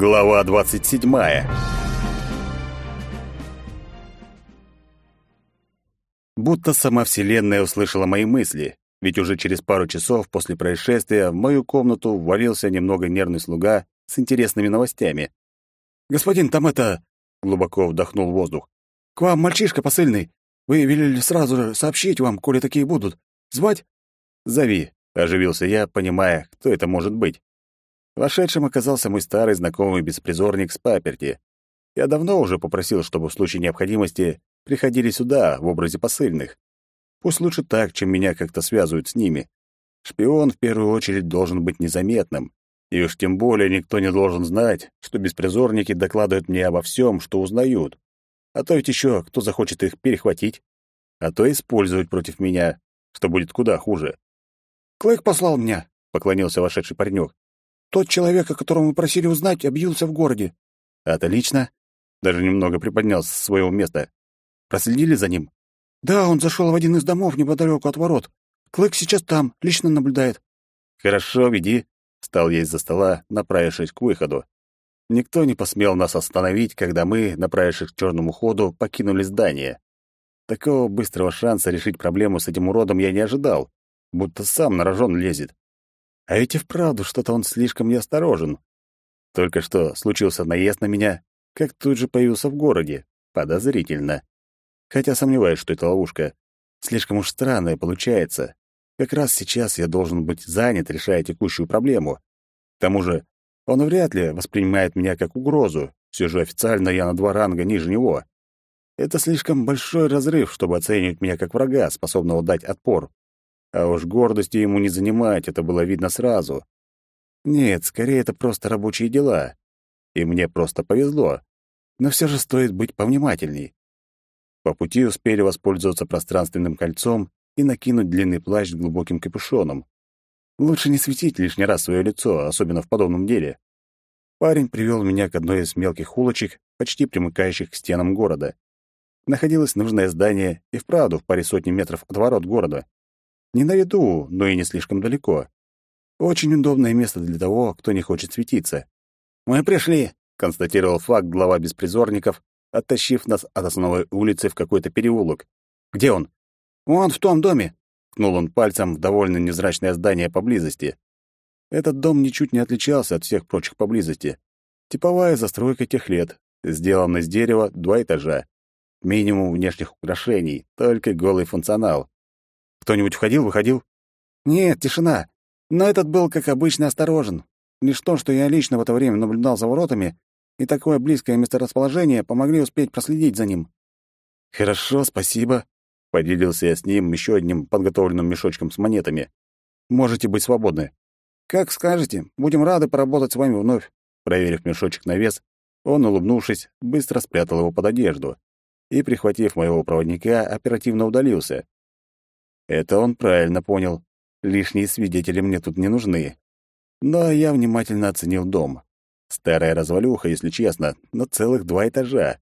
Глава 27. Будто сама Вселенная услышала мои мысли, ведь уже через пару часов после происшествия в мою комнату ввалился немного нервный слуга с интересными новостями. «Господин, там это...» — глубоко вдохнул воздух. «К вам мальчишка посыльный. Вы велели сразу же сообщить вам, коли такие будут. Звать?» «Зови», — оживился я, понимая, кто это может быть. Вошедшим оказался мой старый знакомый беспризорник с паперти. Я давно уже попросил, чтобы в случае необходимости приходили сюда в образе посыльных. Пусть лучше так, чем меня как-то связывают с ними. Шпион в первую очередь должен быть незаметным. И уж тем более никто не должен знать, что беспризорники докладывают мне обо всем, что узнают. А то ведь еще кто захочет их перехватить, а то использовать против меня, что будет куда хуже. «Клэк послал меня», — поклонился вошедший паренек. «Тот человек, о котором вы просили узнать, объявился в городе». «Отлично». Даже немного приподнялся с своего места. «Проследили за ним?» «Да, он зашел в один из домов неподалеку от ворот. Клык сейчас там, лично наблюдает». «Хорошо, веди», Встал я из-за стола, направившись к выходу. Никто не посмел нас остановить, когда мы, направившись к черному ходу, покинули здание. Такого быстрого шанса решить проблему с этим уродом я не ожидал, будто сам на рожон лезет. А ведь и вправду что-то он слишком неосторожен. Только что случился наезд на меня, как тут же появился в городе. Подозрительно. Хотя сомневаюсь, что это ловушка. Слишком уж странное получается. Как раз сейчас я должен быть занят, решая текущую проблему. К тому же, он вряд ли воспринимает меня как угрозу. Все же официально я на два ранга ниже него. Это слишком большой разрыв, чтобы оценивать меня как врага, способного дать отпор. А уж гордости ему не занимать, это было видно сразу. Нет, скорее это просто рабочие дела. И мне просто повезло. Но все же стоит быть повнимательней. По пути успели воспользоваться пространственным кольцом и накинуть длинный плащ с глубоким капюшоном. Лучше не светить лишний раз свое лицо, особенно в подобном деле. Парень привел меня к одной из мелких улочек, почти примыкающих к стенам города. Находилось нужное здание и вправду в паре сотни метров от ворот города. Не на виду, но и не слишком далеко. Очень удобное место для того, кто не хочет светиться. «Мы пришли», — констатировал факт глава беспризорников, оттащив нас от основной улицы в какой-то переулок. «Где он?» «Вон в том доме!» — ткнул он пальцем в довольно невзрачное здание поблизости. Этот дом ничуть не отличался от всех прочих поблизости. Типовая застройка тех лет, сделан из дерева, два этажа. Минимум внешних украшений, только голый функционал. Кто-нибудь входил, выходил? Нет, тишина. Но этот был, как обычно, осторожен. Лишь то, что я лично в это время наблюдал за воротами, и такое близкое месторасположение помогли успеть проследить за ним. Хорошо, спасибо. Поделился я с ним еще одним подготовленным мешочком с монетами. Можете быть свободны. Как скажете, будем рады поработать с вами вновь. Проверив мешочек на вес, он, улыбнувшись, быстро спрятал его под одежду и, прихватив моего проводника, оперативно удалился. Это он правильно понял. Лишние свидетели мне тут не нужны. Но я внимательно оценил дом. Старая развалюха, если честно, но целых два этажа.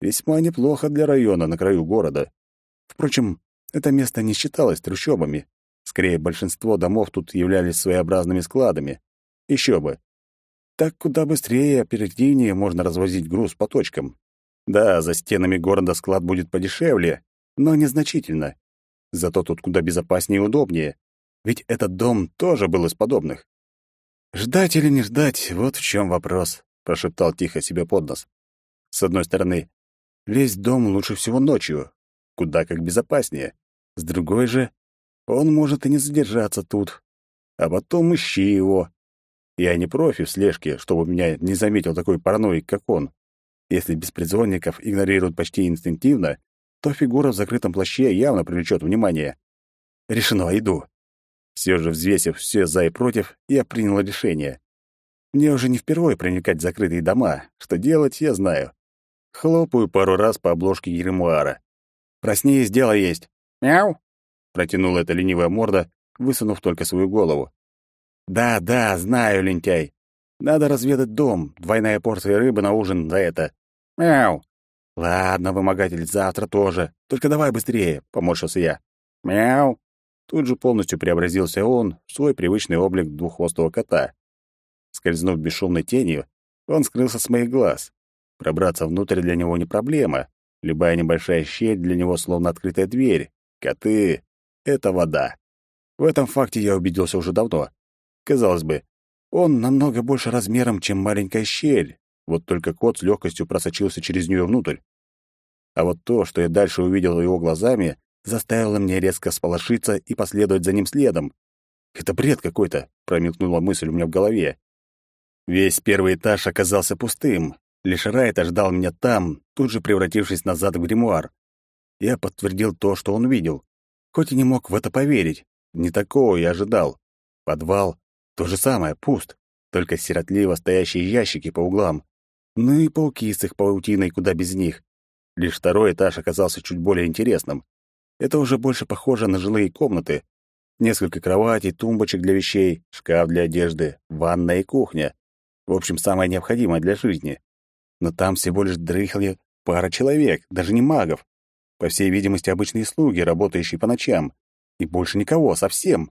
Весьма неплохо для района на краю города. Впрочем, это место не считалось трущобами. Скорее, большинство домов тут являлись своеобразными складами. Еще бы. Так куда быстрее и оперативнее можно развозить груз по точкам. Да, за стенами города склад будет подешевле, но незначительно. Зато тут куда безопаснее и удобнее. Ведь этот дом тоже был из подобных. «Ждать или не ждать, вот в чем вопрос», — прошептал тихо себе под нос. С одной стороны, лезть в дом лучше всего ночью, куда как безопаснее. С другой же, он может и не задержаться тут. А потом ищи его. Я не профи в слежке, чтобы меня не заметил такой параноик, как он. Если беспризорников игнорируют почти инстинктивно, то фигура в закрытом плаще явно привлечет внимание. Решено, иду. Все же, взвесив все за и против, я принял решение. Мне уже не впервые проникать в закрытые дома. Что делать, я знаю. Хлопаю пару раз по обложке гримуара. Проснись, дело есть. Мяу, протянула эта ленивая морда, высунув только свою голову. Да, да, знаю, лентяй. Надо разведать дом. Двойная порция рыбы на ужин за это. Мяу. Ладно, вымогатель, завтра тоже. Только давай быстрее, поморщился я. Мяу. Тут же полностью преобразился он в свой привычный облик двуххвостого кота. Скользнув бесшумной тенью, Он скрылся с моих глаз. Пробраться внутрь для него не проблема. Любая небольшая щель для него словно открытая дверь. Коты — это вода. В этом факте я убедился уже давно. Казалось бы, он намного больше размером, чем маленькая щель. Вот только кот с легкостью просочился через нее внутрь. А вот то, что я дальше увидел его глазами, заставило меня резко сполошиться и последовать за ним следом. «Это бред какой-то», — промелькнула мысль у меня в голове. Весь первый этаж оказался пустым. Лишь Райт ждал меня там, тут же превратившись назад в гримуар. Я подтвердил то, что он видел. Хоть и не мог в это поверить. Не такого я ожидал. Подвал — то же самое, пуст. Только сиротливо стоящие ящики по углам. Ну и пауки с их паутиной куда без них. Лишь второй этаж оказался чуть более интересным. Это уже больше похоже на жилые комнаты. Несколько кроватей, тумбочек для вещей, шкаф для одежды, ванная и кухня. В общем, самое необходимое для жизни. Но там всего лишь дрыхли пара человек, даже не магов. По всей видимости, обычные слуги, работающие по ночам. И больше никого, совсем.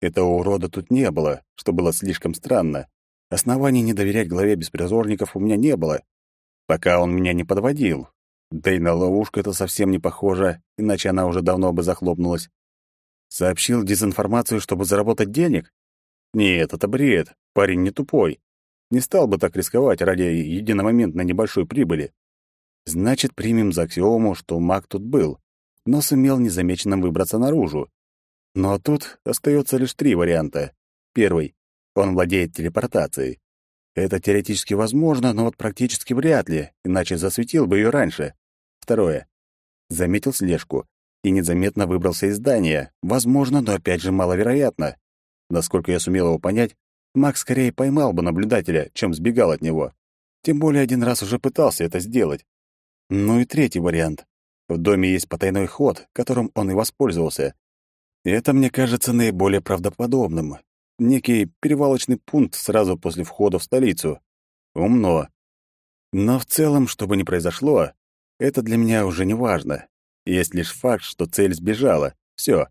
Этого урода тут не было, что было слишком странно. Оснований не доверять главе беспризорников у меня не было, пока он меня не подводил. Да и на ловушку это совсем не похоже, иначе она уже давно бы захлопнулась. Сообщил дезинформацию, чтобы заработать денег? Нет, это бред. Парень не тупой. Не стал бы так рисковать ради единомоментной небольшой прибыли. Значит, примем за аксиому, что маг тут был, но сумел незамеченным выбраться наружу. Но тут остается лишь три варианта. Первый. Он владеет телепортацией. Это теоретически возможно, но вот практически вряд ли, иначе засветил бы ее раньше. Второе. Заметил слежку и незаметно выбрался из здания. Возможно, но опять же маловероятно. Насколько я сумел его понять, Макс скорее поймал бы наблюдателя, чем сбегал от него. Тем более один раз уже пытался это сделать. Ну и третий вариант. В доме есть потайной ход, которым он и воспользовался. Это мне кажется наиболее правдоподобным некий перевалочный пункт сразу после входа в столицу. Умно. Но в целом, что бы ни произошло, это для меня уже не важно. Есть лишь факт, что цель сбежала. Все.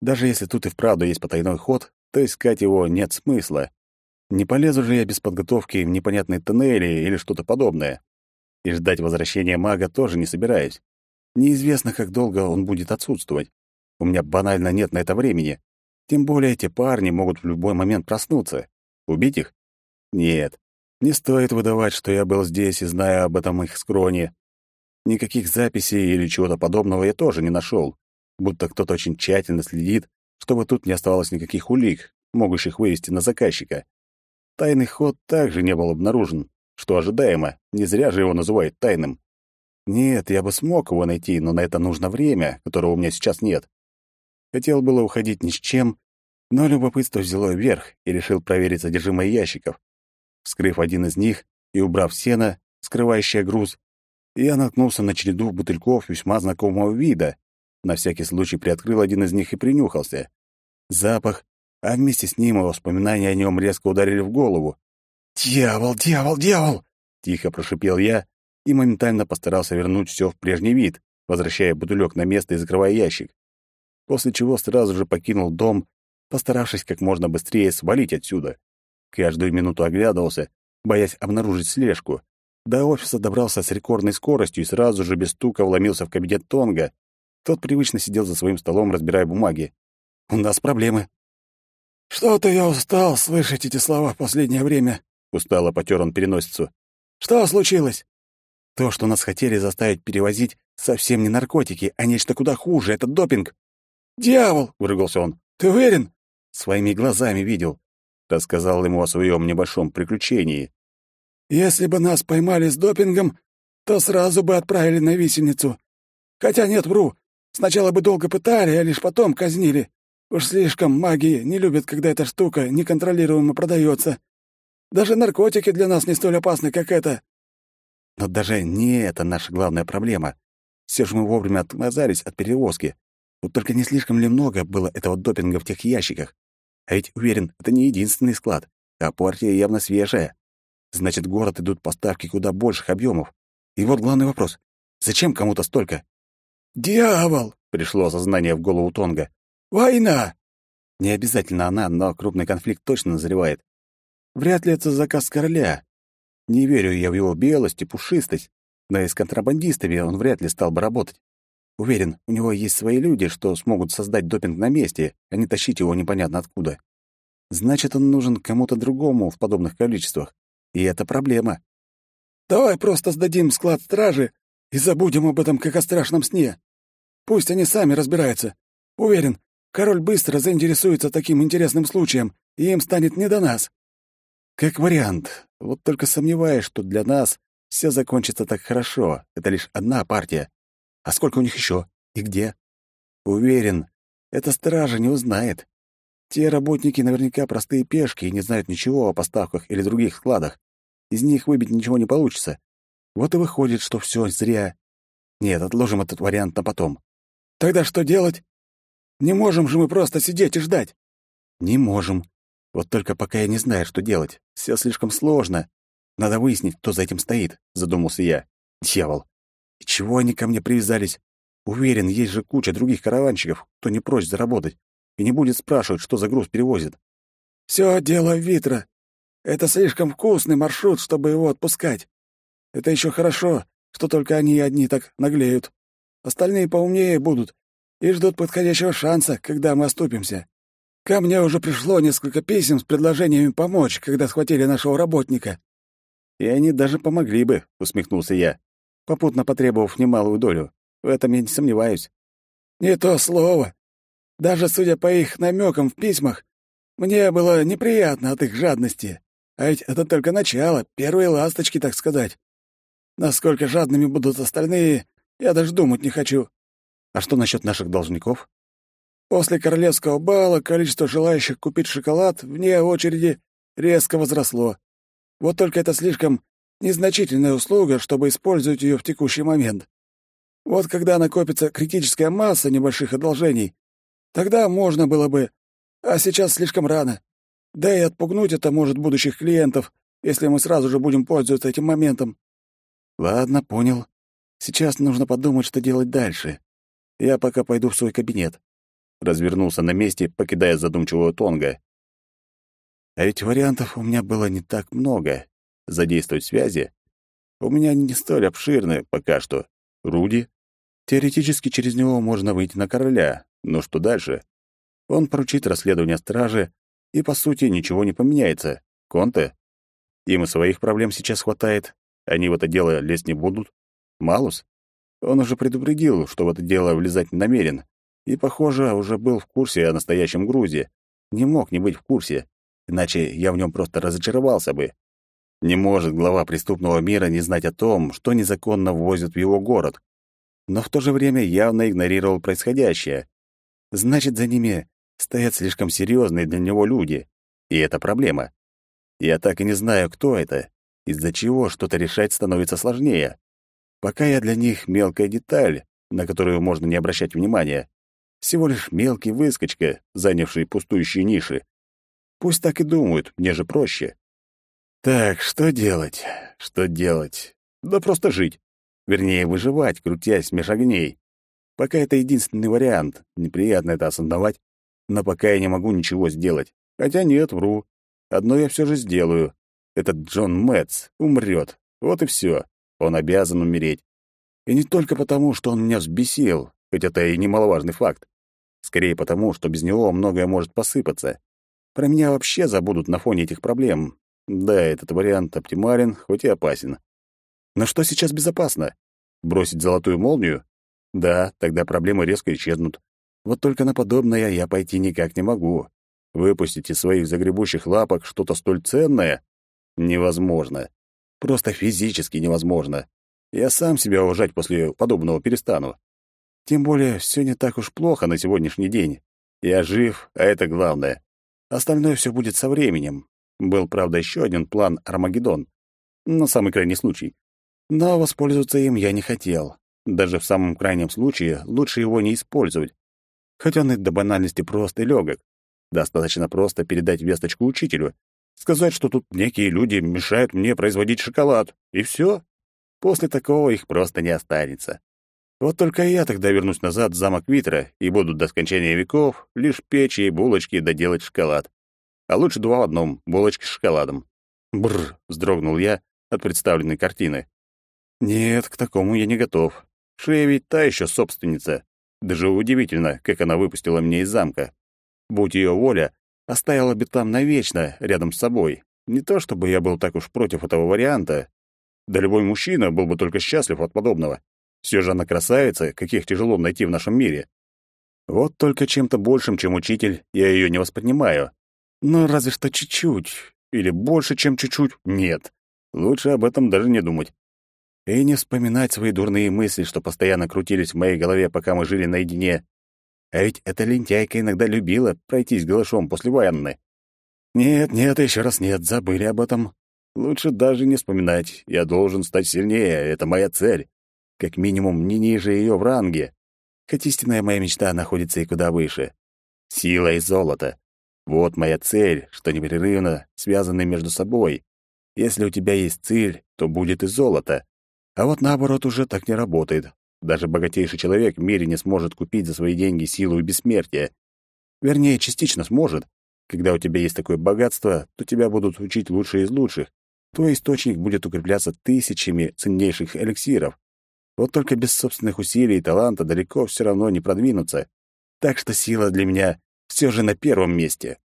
Даже если тут и вправду есть потайной ход, то искать его нет смысла. Не полезу же я без подготовки в непонятные тоннели или что-то подобное. И ждать возвращения мага тоже не собираюсь. Неизвестно, как долго он будет отсутствовать. У меня банально нет на это времени. Тем более эти парни могут в любой момент проснуться. Убить их? Нет. Не стоит выдавать, что я был здесь и знаю об этом их скроне. Никаких записей или чего-то подобного я тоже не нашел. Будто кто-то очень тщательно следит, чтобы тут не оставалось никаких улик, могущих вывести на заказчика. Тайный ход также не был обнаружен, что ожидаемо, не зря же его называют тайным. Нет, я бы смог его найти, но на это нужно время, которого у меня сейчас нет. Хотел было уходить ни с чем, но любопытство взяло вверх и решил проверить содержимое ящиков. Вскрыв один из них и убрав сено, скрывающее груз, я наткнулся на череду бутыльков весьма знакомого вида. На всякий случай приоткрыл один из них и принюхался. Запах, а вместе с ним и воспоминания о нем резко ударили в голову. «Дьявол, дьявол, дьявол!» — тихо прошипел я и моментально постарался вернуть все в прежний вид, возвращая бутылек на место и закрывая ящик после чего сразу же покинул дом, постаравшись как можно быстрее свалить отсюда. Каждую минуту оглядывался, боясь обнаружить слежку. До офиса добрался с рекордной скоростью и сразу же без стука вломился в кабинет Тонга. Тот привычно сидел за своим столом, разбирая бумаги. «У нас проблемы». «Что-то я устал слышать эти слова в последнее время», — устало потер он переносицу. «Что случилось?» «То, что нас хотели заставить перевозить, совсем не наркотики, а нечто куда хуже — это допинг». «Дьявол!» — выругался он. «Ты уверен?» «Своими глазами видел». Рассказал ему о своем небольшом приключении. «Если бы нас поймали с допингом, то сразу бы отправили на висельницу. Хотя нет, вру. Сначала бы долго пытали, а лишь потом казнили. Уж слишком маги не любят, когда эта штука неконтролируемо продается. Даже наркотики для нас не столь опасны, как это». Но даже не это наша главная проблема. Все же мы вовремя отказались от перевозки. Вот только не слишком ли много было этого допинга в тех ящиках? А ведь, уверен, это не единственный склад, а партия явно свежая. Значит, в город идут поставки куда больших объемов. И вот главный вопрос. Зачем кому-то столько? «Дьявол!» — пришло осознание в голову Тонга. «Война!» Не обязательно она, но крупный конфликт точно назревает. Вряд ли это заказ короля. Не верю я в его белость и пушистость, но и с контрабандистами он вряд ли стал бы работать. Уверен, у него есть свои люди, что смогут создать допинг на месте, а не тащить его непонятно откуда. Значит, он нужен кому-то другому в подобных количествах. И это проблема. Давай просто сдадим склад стражи и забудем об этом, как о страшном сне. Пусть они сами разбираются. Уверен, король быстро заинтересуется таким интересным случаем, и им станет не до нас. Как вариант. Вот только сомневаюсь, что для нас все закончится так хорошо. Это лишь одна партия. А сколько у них еще? И где? Уверен, эта стража не узнает. Те работники наверняка простые пешки и не знают ничего о поставках или других складах. Из них выбить ничего не получится. Вот и выходит, что все зря. Нет, отложим этот вариант на потом. Тогда что делать? Не можем же мы просто сидеть и ждать. Не можем. Вот только пока я не знаю, что делать. Все слишком сложно. Надо выяснить, кто за этим стоит, задумался я. Дьявол. И чего они ко мне привязались? Уверен, есть же куча других караванщиков, кто не прочь заработать и не будет спрашивать, что за груз перевозит. Все дело Витра. Это слишком вкусный маршрут, чтобы его отпускать. Это еще хорошо, что только они одни так наглеют. Остальные поумнее будут и ждут подходящего шанса, когда мы оступимся. Ко мне уже пришло несколько писем с предложениями помочь, когда схватили нашего работника. И они даже помогли бы, усмехнулся я попутно потребовав немалую долю. В этом я не сомневаюсь. Не то слово. Даже судя по их намекам в письмах, мне было неприятно от их жадности. А ведь это только начало, первые ласточки, так сказать. Насколько жадными будут остальные, я даже думать не хочу. А что насчет наших должников? После королевского бала количество желающих купить шоколад вне очереди резко возросло. Вот только это слишком Незначительная услуга, чтобы использовать ее в текущий момент. Вот когда накопится критическая масса небольших одолжений, тогда можно было бы, а сейчас слишком рано. Да и отпугнуть это может будущих клиентов, если мы сразу же будем пользоваться этим моментом. Ладно, понял. Сейчас нужно подумать, что делать дальше. Я пока пойду в свой кабинет. Развернулся на месте, покидая задумчивого Тонга. А ведь вариантов у меня было не так много задействовать связи, у меня не столь обширны пока что. Руди. Теоретически через него можно выйти на короля, но что дальше? Он поручит расследование стражи, и, по сути, ничего не поменяется. Конте? Им и своих проблем сейчас хватает. Они в это дело лезть не будут. Малус? Он уже предупредил, что в это дело влезать не намерен. И, похоже, уже был в курсе о настоящем грузе. Не мог не быть в курсе, иначе я в нем просто разочаровался бы. Не может глава преступного мира не знать о том, что незаконно ввозят в его город. Но в то же время явно игнорировал происходящее. Значит, за ними стоят слишком серьезные для него люди. И это проблема. Я так и не знаю, кто это, из-за чего что-то решать становится сложнее. Пока я для них мелкая деталь, на которую можно не обращать внимания. Всего лишь мелкий выскочка, занявший пустующие ниши. Пусть так и думают, мне же проще. Так, что делать? Что делать? Да просто жить. Вернее, выживать, крутясь меж огней. Пока это единственный вариант. Неприятно это осознавать, но пока я не могу ничего сделать. Хотя нет, вру. Одно я все же сделаю. Этот Джон Мэтс умрет. Вот и все. Он обязан умереть. И не только потому, что он меня взбесил, хоть это и немаловажный факт. Скорее потому, что без него многое может посыпаться. Про меня вообще забудут на фоне этих проблем, да, этот вариант оптимален, хоть и опасен. Но что сейчас безопасно? Бросить золотую молнию? Да, тогда проблемы резко исчезнут. Вот только на подобное я пойти никак не могу. Выпустить из своих загребущих лапок что-то столь ценное невозможно. Просто физически невозможно. Я сам себя уважать после подобного перестану. Тем более, все не так уж плохо на сегодняшний день. Я жив, а это главное. Остальное все будет со временем. Был, правда, еще один план «Армагеддон». На самый крайний случай. Но воспользоваться им я не хотел. Даже в самом крайнем случае лучше его не использовать. Хоть он и до банальности прост и легок. Достаточно просто передать весточку учителю, сказать, что тут некие люди мешают мне производить шоколад, и все. После такого их просто не останется. Вот только я тогда вернусь назад в замок Витра и буду до скончания веков лишь печь и булочки доделать шоколад. А лучше два в одном, булочки с шоколадом. Бррр, вздрогнул я, от представленной картины. Нет, к такому я не готов. Шея ведь та еще собственница. Даже удивительно, как она выпустила меня из замка. Будь ее воля, оставила бы там навечно, рядом с собой. Не то чтобы я был так уж против этого варианта. Да любой мужчина был бы только счастлив от подобного. Все же она красавица, каких тяжело найти в нашем мире. Вот только чем-то большим, чем учитель, я ее не воспринимаю. Ну, разве что чуть-чуть. Или больше, чем чуть-чуть. Нет. Лучше об этом даже не думать. И не вспоминать свои дурные мысли, что постоянно крутились в моей голове, пока мы жили наедине. А ведь эта лентяйка иногда любила пройтись голышом после ванны. Нет, нет, еще раз нет, забыли об этом. Лучше даже не вспоминать. Я должен стать сильнее, это моя цель. Как минимум, не ниже ее в ранге. Хоть истинная моя мечта находится и куда выше. Сила и золото. Вот моя цель, что непрерывно связаны между собой. Если у тебя есть цель, то будет и золото. А вот наоборот уже так не работает. Даже богатейший человек в мире не сможет купить за свои деньги силу и бессмертие. Вернее, частично сможет. Когда у тебя есть такое богатство, то тебя будут учить лучшие из лучших. Твой источник будет укрепляться тысячами ценнейших эликсиров. Вот только без собственных усилий и таланта далеко все равно не продвинуться. Так что сила для меня все же на первом месте.